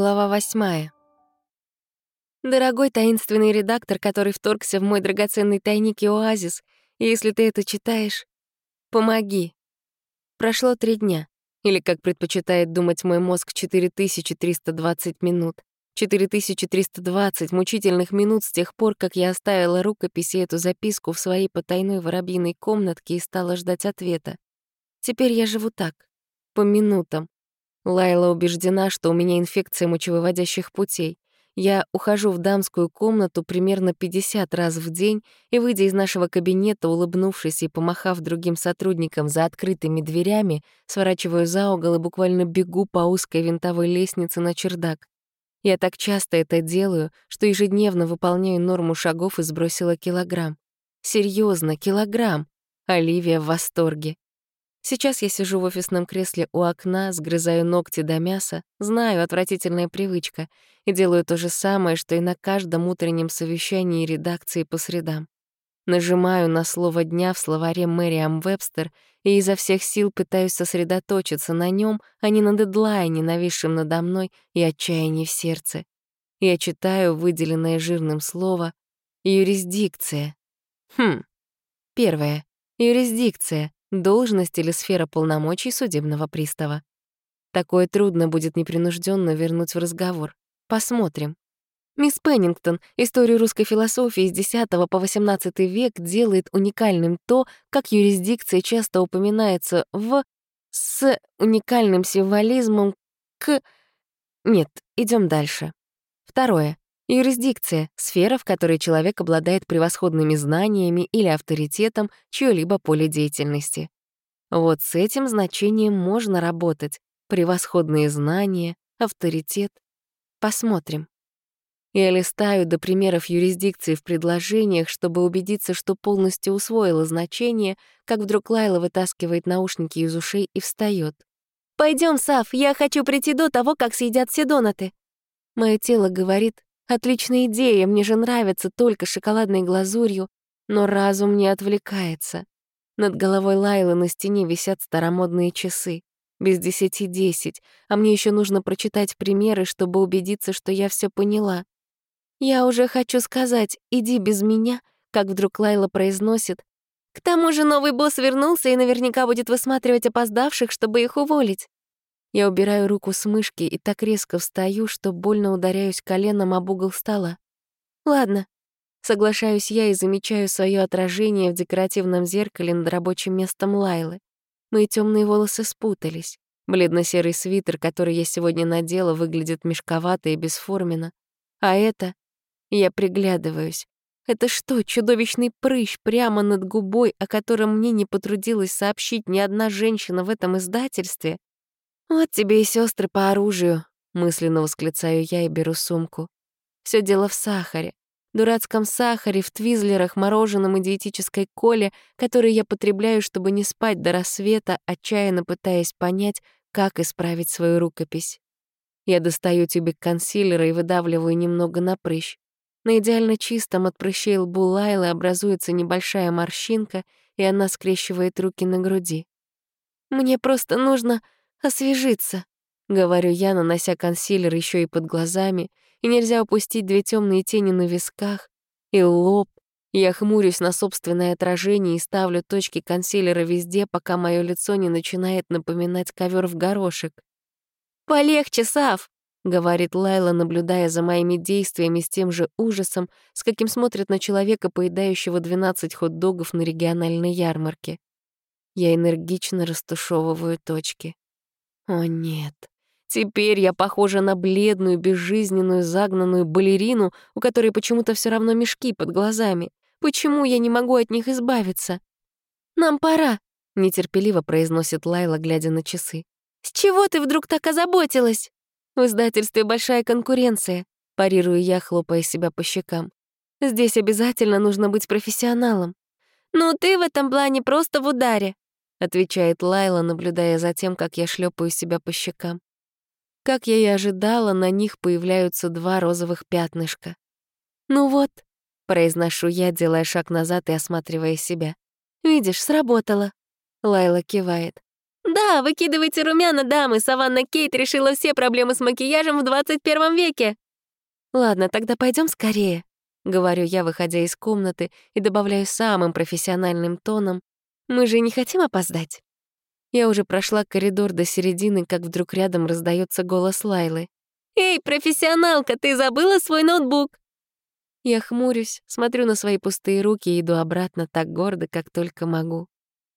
Глава восьмая. Дорогой таинственный редактор, который вторгся в мой драгоценный тайник и оазис, если ты это читаешь, помоги. Прошло три дня, или, как предпочитает думать мой мозг, 4320 минут. 4320 мучительных минут с тех пор, как я оставила рукопись и эту записку в своей потайной воробьиной комнатке и стала ждать ответа. Теперь я живу так, по минутам, Лайла убеждена, что у меня инфекция мочевыводящих путей. Я ухожу в дамскую комнату примерно 50 раз в день и, выйдя из нашего кабинета, улыбнувшись и помахав другим сотрудникам за открытыми дверями, сворачиваю за угол и буквально бегу по узкой винтовой лестнице на чердак. Я так часто это делаю, что ежедневно выполняю норму шагов и сбросила килограмм. Серьезно, килограмм. Оливия в восторге. Сейчас я сижу в офисном кресле у окна, сгрызаю ногти до мяса, знаю, отвратительная привычка, и делаю то же самое, что и на каждом утреннем совещании редакции по средам. Нажимаю на слово дня в словаре Мэриам Вебстер и изо всех сил пытаюсь сосредоточиться на нем, а не на дедлайне, нависшем надо мной, и отчаянии в сердце. Я читаю выделенное жирным слово «юрисдикция». Хм. Первое. Юрисдикция должность или сфера полномочий судебного пристава. Такое трудно будет непринужденно вернуть в разговор. Посмотрим. Мисс Пеннингтон историю русской философии с X по XVIII век делает уникальным то, как юрисдикция часто упоминается в с уникальным символизмом к... Нет, идем дальше. Второе. Юрисдикция — сфера, в которой человек обладает превосходными знаниями или авторитетом чьё-либо поле деятельности. Вот с этим значением можно работать. Превосходные знания, авторитет. Посмотрим. Я листаю до примеров юрисдикции в предложениях, чтобы убедиться, что полностью усвоила значение, как вдруг Лайла вытаскивает наушники из ушей и встает. Пойдем, Сав, я хочу прийти до того, как съедят все донаты». Мое тело говорит, Отличная идея, мне же нравится только шоколадной глазурью, но разум не отвлекается. Над головой Лайлы на стене висят старомодные часы. Без десяти десять, а мне еще нужно прочитать примеры, чтобы убедиться, что я все поняла. Я уже хочу сказать «иди без меня», как вдруг Лайла произносит «К тому же новый босс вернулся и наверняка будет высматривать опоздавших, чтобы их уволить». Я убираю руку с мышки и так резко встаю, что больно ударяюсь коленом об угол стола. Ладно. Соглашаюсь я и замечаю свое отражение в декоративном зеркале над рабочим местом Лайлы. Мои темные волосы спутались. Бледно-серый свитер, который я сегодня надела, выглядит мешковато и бесформенно. А это... Я приглядываюсь. Это что, чудовищный прыщ прямо над губой, о котором мне не потрудилась сообщить ни одна женщина в этом издательстве? «Вот тебе и сестры по оружию», — мысленно восклицаю я и беру сумку. Все дело в сахаре. Дурацком сахаре, в твизлерах, мороженом и диетической коле, которые я потребляю, чтобы не спать до рассвета, отчаянно пытаясь понять, как исправить свою рукопись. Я достаю тюбик консилера и выдавливаю немного на прыщ. На идеально чистом от прыщей лбу Лайлы образуется небольшая морщинка, и она скрещивает руки на груди. «Мне просто нужно освежиться», — говорю я, нанося консилер еще и под глазами, и нельзя упустить две темные тени на висках и лоб. Я хмурюсь на собственное отражение и ставлю точки консилера везде, пока мое лицо не начинает напоминать ковер в горошек. «Полегче, Сав!» — говорит Лайла, наблюдая за моими действиями с тем же ужасом, с каким смотрит на человека, поедающего 12 хот-догов на региональной ярмарке. Я энергично растушевываю точки. О нет. Теперь я похожа на бледную, безжизненную, загнанную балерину, у которой почему-то все равно мешки под глазами. Почему я не могу от них избавиться? «Нам пора», — нетерпеливо произносит Лайла, глядя на часы. «С чего ты вдруг так озаботилась?» «В издательстве большая конкуренция», — парирую я, хлопая себя по щекам. «Здесь обязательно нужно быть профессионалом». «Ну, ты в этом плане просто в ударе», отвечает Лайла, наблюдая за тем, как я шлепаю себя по щекам. Как я и ожидала, на них появляются два розовых пятнышка. «Ну вот», — произношу я, делая шаг назад и осматривая себя. «Видишь, сработало». Лайла кивает. «Да, выкидывайте румяна, дамы, Саванна Кейт решила все проблемы с макияжем в 21 веке!» «Ладно, тогда пойдем скорее», — говорю я, выходя из комнаты, и добавляю самым профессиональным тоном. «Мы же не хотим опоздать?» Я уже прошла коридор до середины, как вдруг рядом раздается голос Лайлы. «Эй, профессионалка, ты забыла свой ноутбук?» Я хмурюсь, смотрю на свои пустые руки и иду обратно так гордо, как только могу.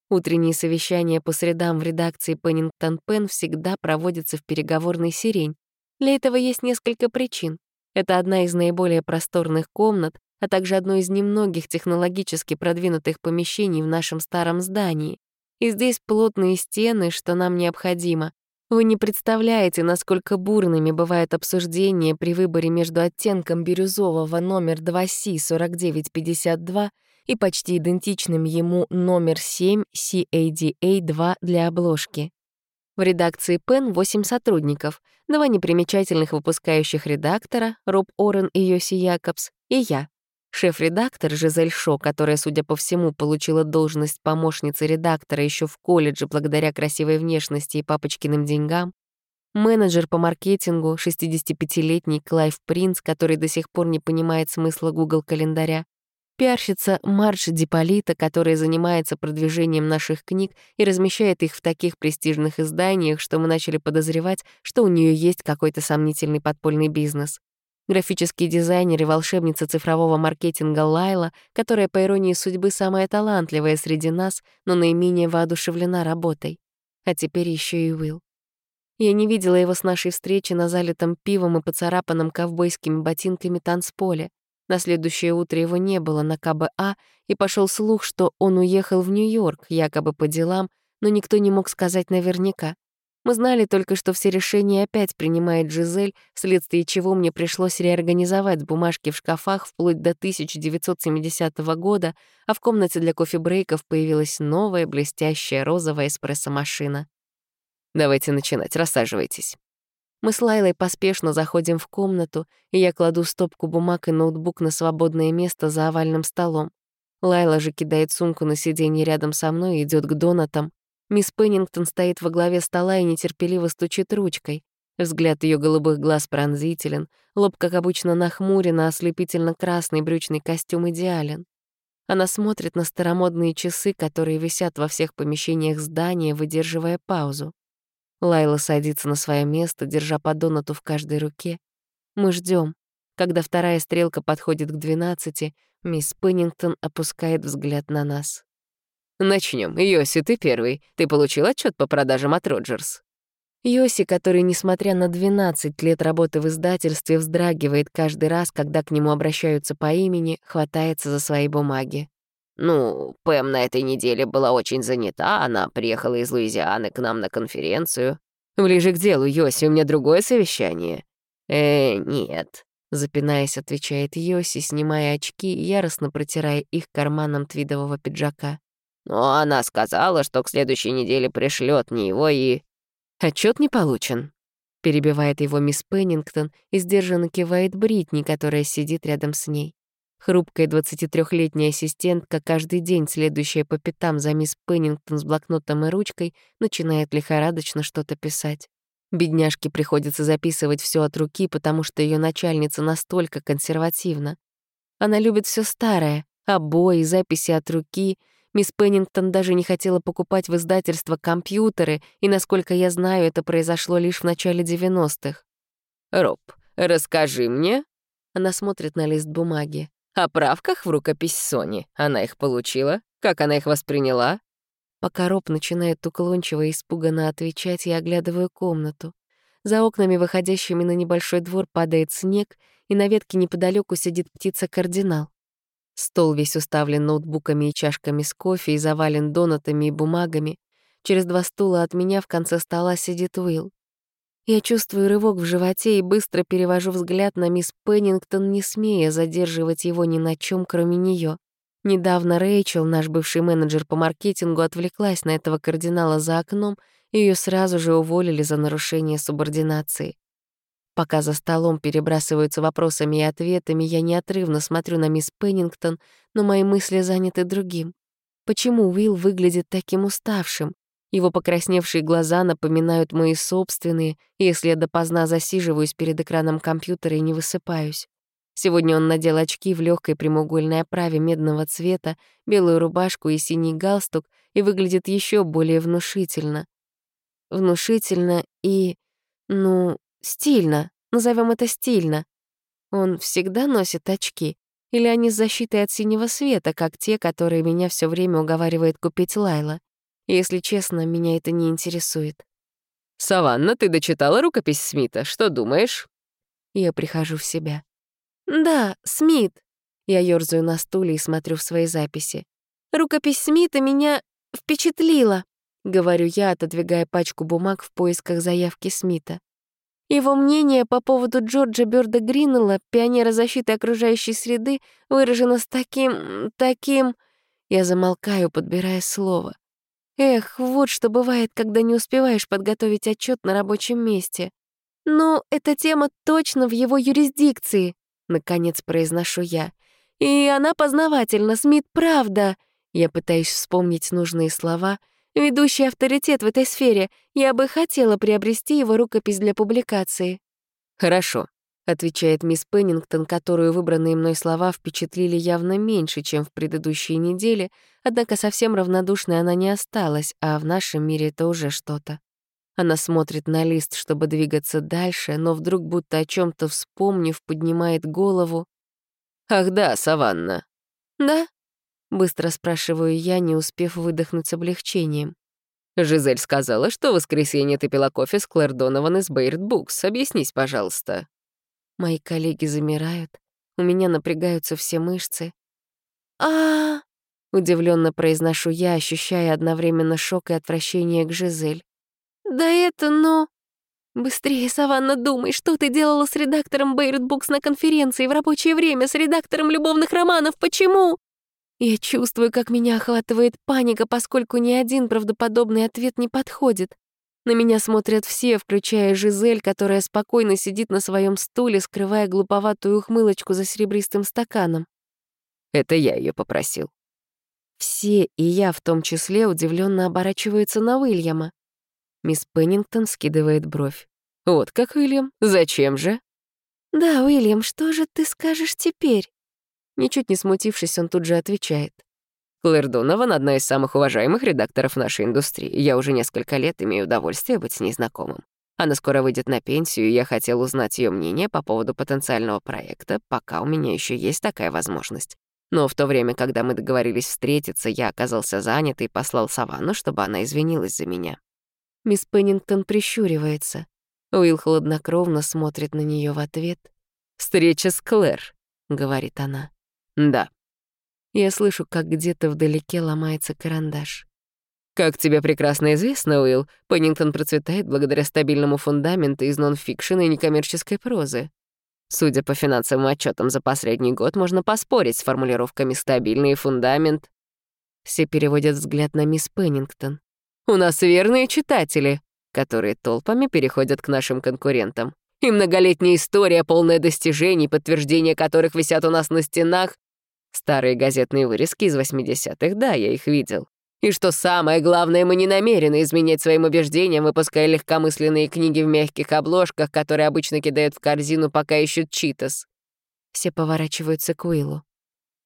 Утренние совещания по средам в редакции Пеннингтон Пен всегда проводятся в переговорной сирень. Для этого есть несколько причин. Это одна из наиболее просторных комнат, а также одно из немногих технологически продвинутых помещений в нашем старом здании. И здесь плотные стены, что нам необходимо, вы не представляете, насколько бурными бывают обсуждения при выборе между оттенком бирюзового номер 2C 4952 и почти идентичным ему номер 7 CADA2 для обложки. В редакции PEN 8 сотрудников, два непримечательных выпускающих редактора, Роб Орен и Йоси Якобс, и я, Шеф-редактор Жизель Шо, которая, судя по всему, получила должность помощницы редактора еще в колледже благодаря красивой внешности и папочкиным деньгам, менеджер по маркетингу, 65-летний Клайв Принц, который до сих пор не понимает смысла Google-календаря, пиарщица Марш Диполита, которая занимается продвижением наших книг и размещает их в таких престижных изданиях, что мы начали подозревать, что у нее есть какой-то сомнительный подпольный бизнес графический дизайнер и волшебница цифрового маркетинга Лайла, которая, по иронии судьбы, самая талантливая среди нас, но наименее воодушевлена работой. А теперь еще и Уилл. Я не видела его с нашей встречи на залитом пивом и поцарапанном ковбойскими ботинками танцполе. На следующее утро его не было на КБА, и пошел слух, что он уехал в Нью-Йорк, якобы по делам, но никто не мог сказать наверняка. Мы знали только, что все решения опять принимает Жизель, вследствие чего мне пришлось реорганизовать бумажки в шкафах вплоть до 1970 года, а в комнате для кофе-брейков появилась новая блестящая розовая эспрессо-машина. «Давайте начинать, рассаживайтесь». Мы с Лайлой поспешно заходим в комнату, и я кладу стопку бумаг и ноутбук на свободное место за овальным столом. Лайла же кидает сумку на сиденье рядом со мной и идет к донатам. Мисс Пеннингтон стоит во главе стола и нетерпеливо стучит ручкой. Взгляд ее голубых глаз пронзителен, лоб, как обычно, нахмурен, а ослепительно-красный брючный костюм идеален. Она смотрит на старомодные часы, которые висят во всех помещениях здания, выдерживая паузу. Лайла садится на свое место, держа по донату в каждой руке. Мы ждем. Когда вторая стрелка подходит к двенадцати, мисс Пеннингтон опускает взгляд на нас. Начнем. Йоси, ты первый. Ты получил отчет по продажам от Роджерс? Йоси, который, несмотря на 12 лет работы в издательстве, вздрагивает каждый раз, когда к нему обращаются по имени, хватается за свои бумаги. «Ну, Пэм на этой неделе была очень занята, она приехала из Луизианы к нам на конференцию. Ближе к делу, Йоси, у меня другое совещание». «Э, нет», — запинаясь, отвечает Йоси, снимая очки и яростно протирая их карманом твидового пиджака. Но она сказала, что к следующей неделе пришлет мне его и... Отчет не получен. Перебивает его мисс Пеннингтон и сдержанно кивает Бритни, которая сидит рядом с ней. Хрупкая 23-летняя ассистентка, каждый день следующая по пятам за мисс Пеннингтон с блокнотом и ручкой, начинает лихорадочно что-то писать. Бедняжке приходится записывать все от руки, потому что ее начальница настолько консервативна. Она любит все старое — обои, записи от руки — Мисс Пеннингтон даже не хотела покупать в издательство компьютеры, и, насколько я знаю, это произошло лишь в начале 90-х. «Роб, расскажи мне...» Она смотрит на лист бумаги. «О правках в рукопись Сони. Она их получила? Как она их восприняла?» Пока Роб начинает уклончиво и испуганно отвечать, я оглядываю комнату. За окнами, выходящими на небольшой двор, падает снег, и на ветке неподалеку сидит птица-кардинал. Стол весь уставлен ноутбуками и чашками с кофе и завален донатами и бумагами. Через два стула от меня в конце стола сидит Уилл. Я чувствую рывок в животе и быстро перевожу взгляд на мисс Пеннингтон, не смея задерживать его ни на чем, кроме нее. Недавно Рэйчел, наш бывший менеджер по маркетингу, отвлеклась на этого кардинала за окном, и ее сразу же уволили за нарушение субординации. Пока за столом перебрасываются вопросами и ответами, я неотрывно смотрю на мисс Пеннингтон, но мои мысли заняты другим. Почему Уилл выглядит таким уставшим? Его покрасневшие глаза напоминают мои собственные, если я допоздна засиживаюсь перед экраном компьютера и не высыпаюсь. Сегодня он надел очки в легкой прямоугольной оправе медного цвета, белую рубашку и синий галстук и выглядит еще более внушительно. Внушительно и, ну, стильно, назовем это стильно. Он всегда носит очки, или они с защитой от синего света, как те, которые меня все время уговаривает купить Лайла. Если честно, меня это не интересует. «Саванна, ты дочитала рукопись Смита? Что думаешь?» Я прихожу в себя. «Да, Смит». Я ёрзаю на стуле и смотрю в свои записи. «Рукопись Смита меня впечатлила», — говорю я, отодвигая пачку бумаг в поисках заявки Смита. Его мнение по поводу Джорджа Бёрда Гринелла, пионера защиты окружающей среды, выражено с таким... таким... Я замолкаю, подбирая слово. Эх, вот что бывает, когда не успеваешь подготовить отчет на рабочем месте. «Ну, эта тема точно в его юрисдикции», — наконец произношу я. «И она познавательна, Смит, правда». Я пытаюсь вспомнить нужные слова. «Ведущий авторитет в этой сфере. Я бы хотела приобрести его рукопись для публикации». «Хорошо», — отвечает мисс Пеннингтон, которую выбранные мной слова впечатлили явно меньше, чем в предыдущие недели, однако совсем равнодушной она не осталась, а в нашем мире это уже что-то. Она смотрит на лист, чтобы двигаться дальше, но вдруг, будто о чем то вспомнив, поднимает голову. «Ах да, Саванна». «Да?» — быстро спрашиваю я, не успев выдохнуть с облегчением. «Жизель сказала, что в воскресенье ты пила кофе с Клэр Донован из Бейрд Букс. Объяснись, пожалуйста». Мои коллеги замирают, у меня напрягаются все мышцы. а удивленно произношу я, ощущая одновременно шок и отвращение к Жизель. «Да это, ну...» «Быстрее, Саванна, думай, что ты делала с редактором Бейрут Букс на конференции в рабочее время, с редактором любовных романов, почему?» Я чувствую, как меня охватывает паника, поскольку ни один правдоподобный ответ не подходит. На меня смотрят все, включая Жизель, которая спокойно сидит на своем стуле, скрывая глуповатую ухмылочку за серебристым стаканом. Это я ее попросил. Все, и я в том числе, удивленно оборачиваются на Уильяма. Мисс Пеннингтон скидывает бровь. «Вот как, Уильям? Зачем же?» «Да, Уильям, что же ты скажешь теперь?» Ничуть не смутившись, он тут же отвечает. Клэр Донован — одна из самых уважаемых редакторов нашей индустрии. Я уже несколько лет имею удовольствие быть с ней знакомым. Она скоро выйдет на пенсию, и я хотел узнать ее мнение по поводу потенциального проекта, пока у меня еще есть такая возможность. Но в то время, когда мы договорились встретиться, я оказался занят и послал Саванну, чтобы она извинилась за меня. Мисс Пеннингтон прищуривается. Уилл хладнокровно смотрит на нее в ответ. «Встреча с Клэр», — говорит она. «Да, я слышу, как где-то вдалеке ломается карандаш. Как тебе прекрасно известно, Уилл, Пеннингтон процветает благодаря стабильному фундаменту из нон-фикшн и некоммерческой прозы. Судя по финансовым отчетам за последний год, можно поспорить с формулировками «стабильный фундамент». Все переводят взгляд на мисс Пеннингтон. «У нас верные читатели, которые толпами переходят к нашим конкурентам. И многолетняя история, полная достижений, подтверждения которых висят у нас на стенах, Старые газетные вырезки из 80-х, да, я их видел. И что самое главное, мы не намерены изменять своим убеждениям, выпуская легкомысленные книги в мягких обложках, которые обычно кидают в корзину, пока ищут читас. Все поворачиваются к Уиллу.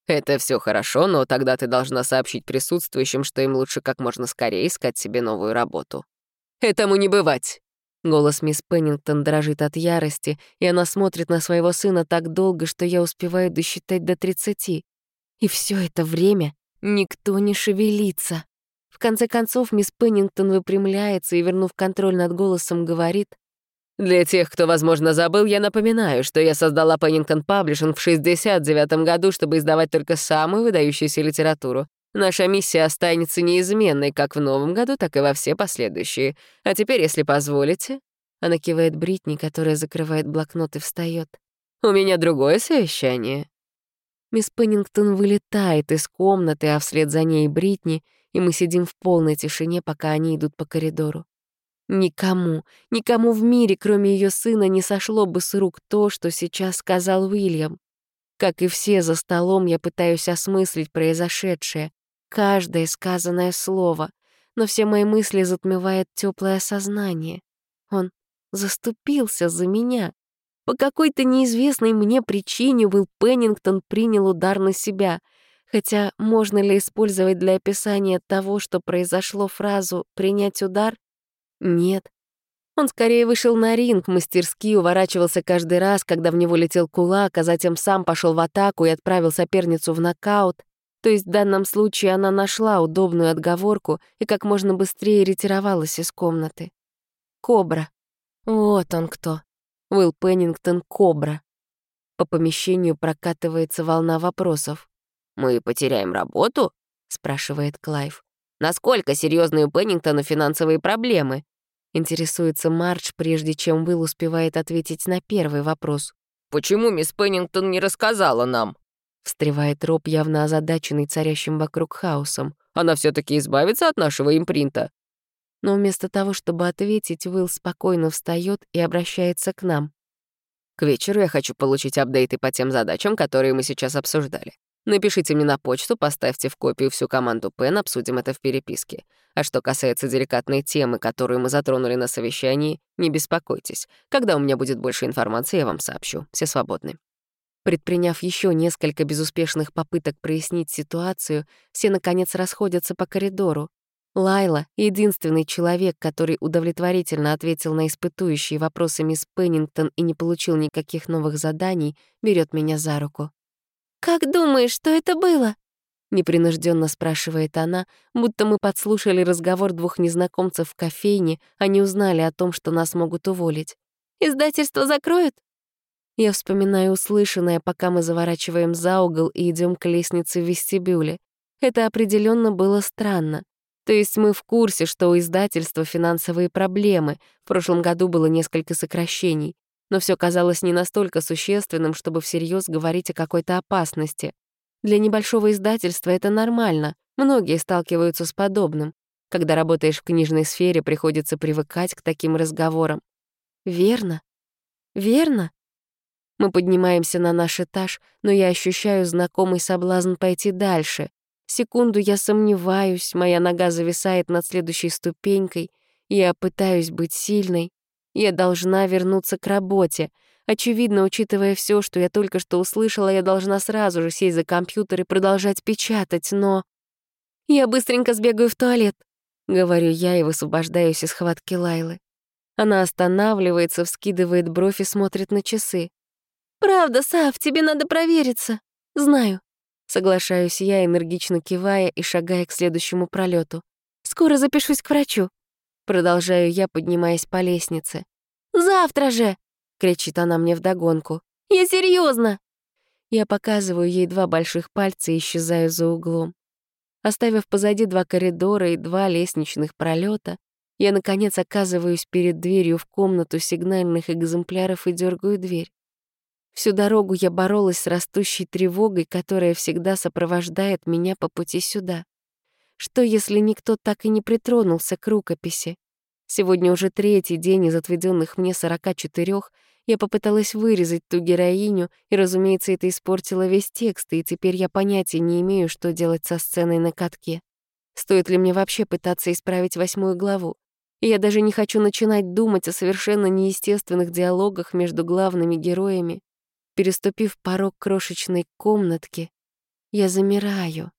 Это все хорошо, но тогда ты должна сообщить присутствующим, что им лучше как можно скорее искать себе новую работу. Этому не бывать. Голос мисс Пеннингтон дрожит от ярости, и она смотрит на своего сына так долго, что я успеваю досчитать до тридцати. И все это время никто не шевелится. В конце концов, мисс Пеннингтон выпрямляется и, вернув контроль над голосом, говорит, «Для тех, кто, возможно, забыл, я напоминаю, что я создала Пеннингтон Паблишинг в 69 году, чтобы издавать только самую выдающуюся литературу. Наша миссия останется неизменной как в новом году, так и во все последующие. А теперь, если позволите...» Она кивает Бритни, которая закрывает блокнот и встает. «У меня другое совещание». Мисс Пеннингтон вылетает из комнаты, а вслед за ней Бритни, и мы сидим в полной тишине, пока они идут по коридору. Никому, никому в мире, кроме ее сына, не сошло бы с рук то, что сейчас сказал Уильям. Как и все за столом, я пытаюсь осмыслить произошедшее, каждое сказанное слово. но все мои мысли затмевает теплое сознание. Он заступился за меня. По какой-то неизвестной мне причине Уилл Пеннингтон принял удар на себя. Хотя можно ли использовать для описания того, что произошло, фразу «принять удар»? Нет. Он скорее вышел на ринг, мастерски уворачивался каждый раз, когда в него летел кулак, а затем сам пошел в атаку и отправил соперницу в нокаут. То есть в данном случае она нашла удобную отговорку и как можно быстрее ретировалась из комнаты. Кобра. Вот он кто. Уилл Пеннингтон — Кобра. По помещению прокатывается волна вопросов. «Мы потеряем работу?» — спрашивает Клайв. «Насколько серьезны у Пеннингтона финансовые проблемы?» Интересуется Мардж, прежде чем Уилл успевает ответить на первый вопрос. «Почему мисс Пеннингтон не рассказала нам?» Встревает Роб, явно озадаченный царящим вокруг хаосом. «Она все таки избавится от нашего импринта?» Но вместо того, чтобы ответить, Уилл спокойно встает и обращается к нам. «К вечеру я хочу получить апдейты по тем задачам, которые мы сейчас обсуждали. Напишите мне на почту, поставьте в копию всю команду Пен, обсудим это в переписке. А что касается деликатной темы, которую мы затронули на совещании, не беспокойтесь. Когда у меня будет больше информации, я вам сообщу. Все свободны». Предприняв еще несколько безуспешных попыток прояснить ситуацию, все, наконец, расходятся по коридору. Лайла — единственный человек, который удовлетворительно ответил на испытующие вопросы мисс Пеннингтон и не получил никаких новых заданий, берет меня за руку. «Как думаешь, что это было?» Непринужденно спрашивает она, будто мы подслушали разговор двух незнакомцев в кофейне, а не узнали о том, что нас могут уволить. «Издательство закроют?» Я вспоминаю услышанное, пока мы заворачиваем за угол и идем к лестнице в вестибюле. Это определенно было странно. То есть мы в курсе, что у издательства финансовые проблемы. В прошлом году было несколько сокращений. Но все казалось не настолько существенным, чтобы всерьез говорить о какой-то опасности. Для небольшого издательства это нормально. Многие сталкиваются с подобным. Когда работаешь в книжной сфере, приходится привыкать к таким разговорам. Верно. Верно. Мы поднимаемся на наш этаж, но я ощущаю знакомый соблазн пойти дальше. Секунду я сомневаюсь, моя нога зависает над следующей ступенькой. Я пытаюсь быть сильной. Я должна вернуться к работе. Очевидно, учитывая все, что я только что услышала, я должна сразу же сесть за компьютер и продолжать печатать, но... «Я быстренько сбегаю в туалет», — говорю я и высвобождаюсь из схватки Лайлы. Она останавливается, вскидывает бровь и смотрит на часы. «Правда, Сав, тебе надо провериться». «Знаю». Соглашаюсь я, энергично кивая и шагая к следующему пролету. «Скоро запишусь к врачу». Продолжаю я, поднимаясь по лестнице. «Завтра же!» — кричит она мне вдогонку. «Я серьезно. Я показываю ей два больших пальца и исчезаю за углом. Оставив позади два коридора и два лестничных пролета, я, наконец, оказываюсь перед дверью в комнату сигнальных экземпляров и дергаю дверь. Всю дорогу я боролась с растущей тревогой, которая всегда сопровождает меня по пути сюда. Что, если никто так и не притронулся к рукописи? Сегодня уже третий день из отведенных мне 44 я попыталась вырезать ту героиню, и, разумеется, это испортило весь текст, и теперь я понятия не имею, что делать со сценой на катке. Стоит ли мне вообще пытаться исправить восьмую главу? И я даже не хочу начинать думать о совершенно неестественных диалогах между главными героями, Переступив порог крошечной комнатки, я замираю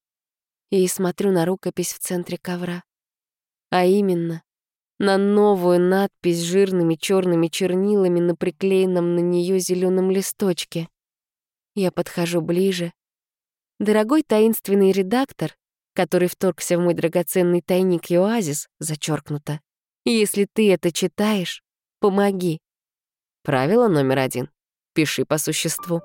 и смотрю на рукопись в центре ковра. А именно, на новую надпись жирными черными чернилами на приклеенном на нее зеленом листочке. Я подхожу ближе. Дорогой таинственный редактор, который вторгся в мой драгоценный тайник и оазис, зачеркнуто. Если ты это читаешь, помоги. Правило номер один пиши по существу.